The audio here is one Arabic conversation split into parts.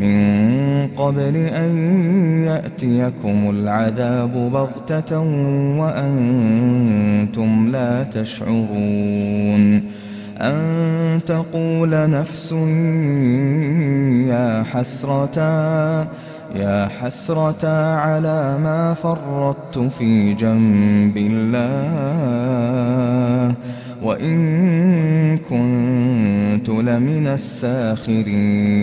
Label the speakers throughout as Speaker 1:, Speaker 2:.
Speaker 1: من قبل أن يأتيكم العذاب بغتة وأنتم لا تشعرون أن تقول نفس يا حسرتا يا حسرتا على ما فرطت في جنب الله وإن كنت لمن الساخرين.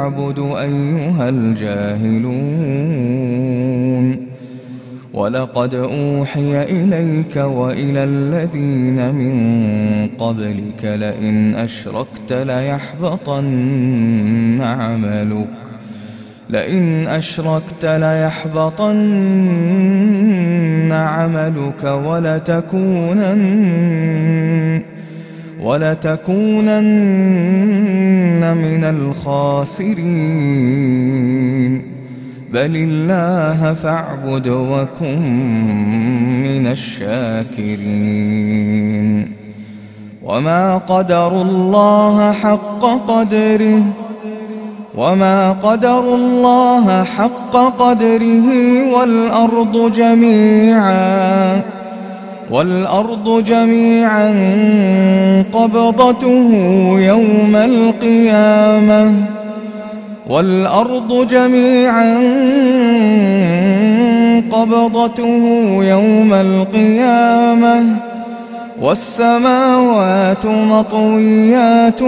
Speaker 1: أعبد أيها الجاهلون. ولقد أوحي إليك وإلى الذين من قبلك لئن أشركت ليحبطن عملك. لئن أشركت ليحبطن عملك ولتكونن ولتكونن من الخاسرين. بل الله فاعبد وكن من الشاكرين. وما قدر الله حق قدره وما قدر الله حق قدره والأرض جميعا والأرض جميعا قبضته يوم القيامة. والأرض جميعا قبضته يوم القيامة. والسماوات مطويات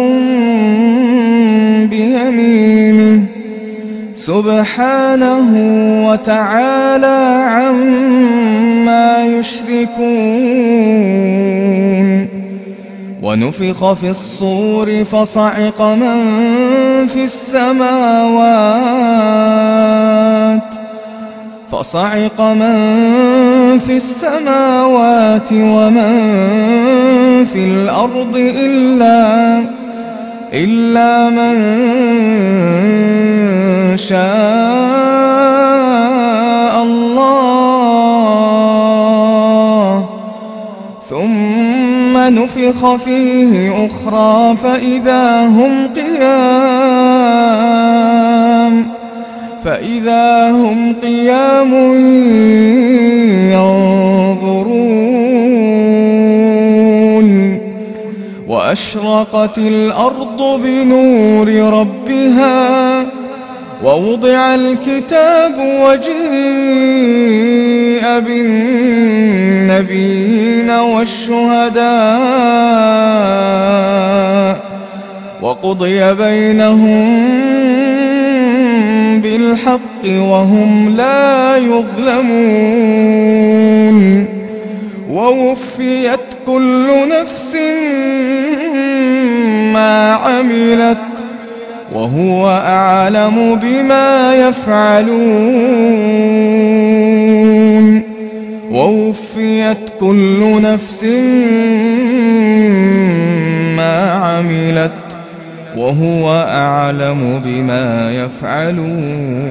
Speaker 1: بيمينه. سبحانه وتعالى عما يشركون. ونفخ في الصور فصعق من في السماوات. فصعق من في السماوات ومن في الأرض إلا إلا من شاء الله. ثم نفخ فيه أخرى فإذا هم قيام فإذا هم قيام ينظرون. وأشرقت الأرض بنور ربها ووضع الكتاب وجيء بالنبيين والشهداء وقضي بينهم بالحق وهم لا يظلمون ووفيت كل نفس ما عملت وهو أعلم بما يفعلون. ووفيت كل نفس ما عملت وهو أعلم بما يفعلون.